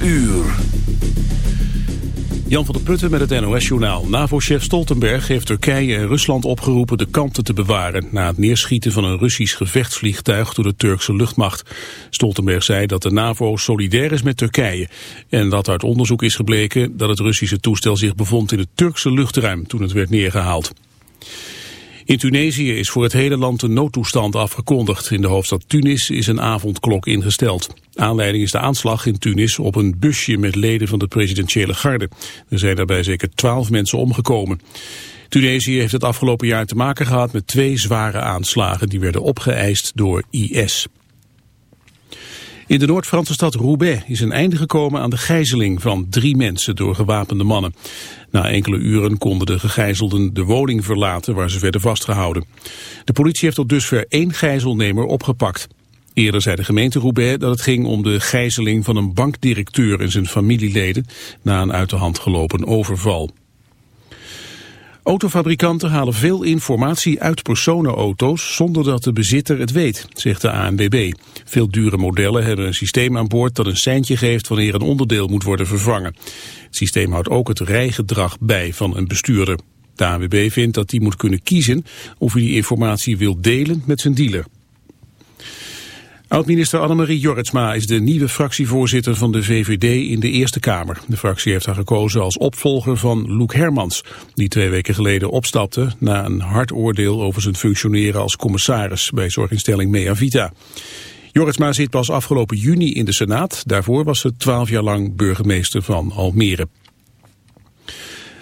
12 uur. Jan van der Putten met het NOS-journaal. NAVO-chef Stoltenberg heeft Turkije en Rusland opgeroepen de kalmte te bewaren... na het neerschieten van een Russisch gevechtsvliegtuig door de Turkse luchtmacht. Stoltenberg zei dat de NAVO solidair is met Turkije... en dat uit onderzoek is gebleken dat het Russische toestel zich bevond in het Turkse luchtruim toen het werd neergehaald. In Tunesië is voor het hele land een noodtoestand afgekondigd. In de hoofdstad Tunis is een avondklok ingesteld. Aanleiding is de aanslag in Tunis op een busje met leden van de presidentiële garde. Er zijn daarbij zeker twaalf mensen omgekomen. Tunesië heeft het afgelopen jaar te maken gehad met twee zware aanslagen. Die werden opgeëist door IS. In de Noord-Franse stad Roubaix is een einde gekomen aan de gijzeling van drie mensen door gewapende mannen. Na enkele uren konden de gegijzelden de woning verlaten waar ze werden vastgehouden. De politie heeft tot dusver één gijzelnemer opgepakt. Eerder zei de gemeente Roubaix dat het ging om de gijzeling van een bankdirecteur en zijn familieleden na een uit de hand gelopen overval. Autofabrikanten halen veel informatie uit personenauto's zonder dat de bezitter het weet, zegt de ANWB. Veel dure modellen hebben een systeem aan boord dat een seintje geeft wanneer een onderdeel moet worden vervangen. Het systeem houdt ook het rijgedrag bij van een bestuurder. De ANWB vindt dat die moet kunnen kiezen of hij die informatie wil delen met zijn dealer. Oud-minister Annemarie Jorritsma is de nieuwe fractievoorzitter van de VVD in de Eerste Kamer. De fractie heeft haar gekozen als opvolger van Loek Hermans, die twee weken geleden opstapte na een hard oordeel over zijn functioneren als commissaris bij zorginstelling Mea Vita. Jorritsma zit pas afgelopen juni in de Senaat, daarvoor was ze twaalf jaar lang burgemeester van Almere.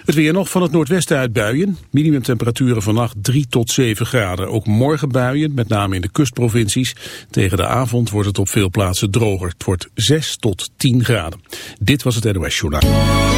Het weer nog van het noordwesten uit buien. Minimumtemperaturen vannacht 3 tot 7 graden. Ook morgen buien, met name in de kustprovincies. Tegen de avond wordt het op veel plaatsen droger. Het wordt 6 tot 10 graden. Dit was het NOS Journaal.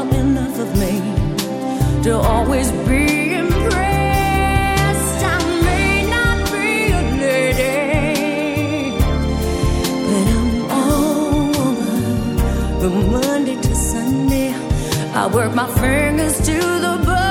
Will always be impressed. I may not be a lady, but I'm woman. From Monday to Sunday, I work my fingers to the bone.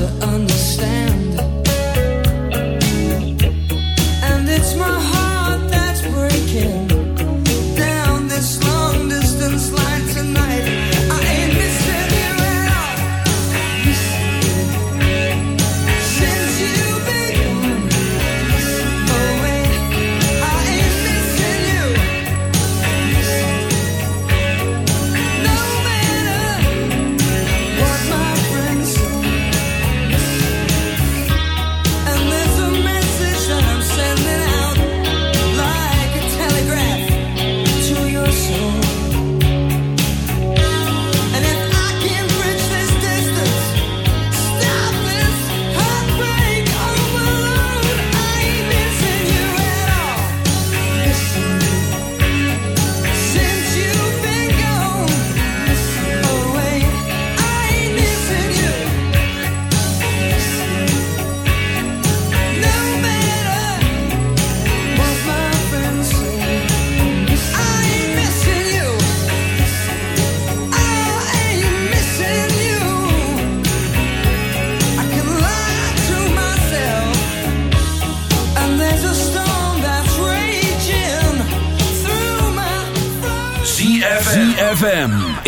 to understand.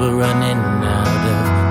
We're running out of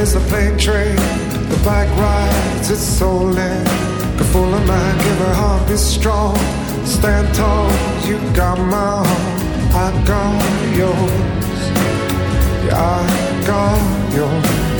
is a plane train. The bike rides its soul in. The full of mine, give her heart is strong. Stand tall, you got my heart. I got yours. Yeah, I got yours.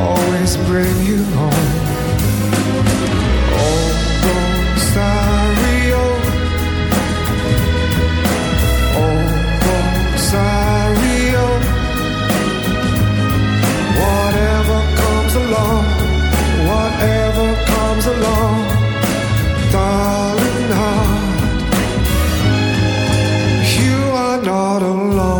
always bring you home. Oh, Rosario, Rosario. Oh, whatever comes along, whatever comes along, darling heart, you are not alone.